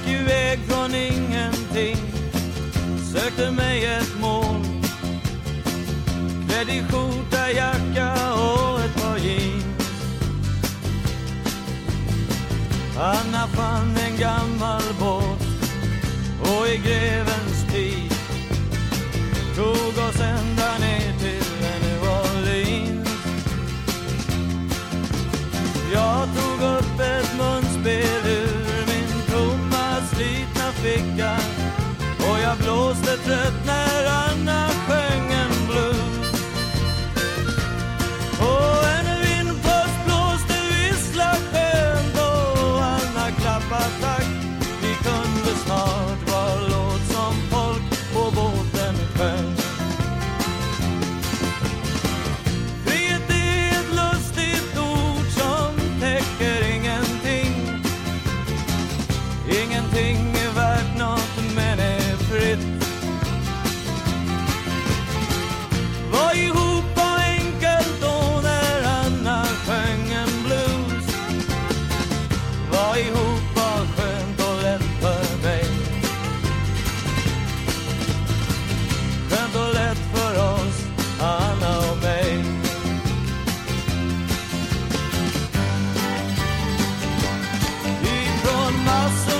Stack iväg från ingenting. Sökte mig ett mål. Klädd i skjorta, jacka och ett par jeans. Anna fann en gammal båt och i grevens tid tog oss en ja bloß der Tritt muscle.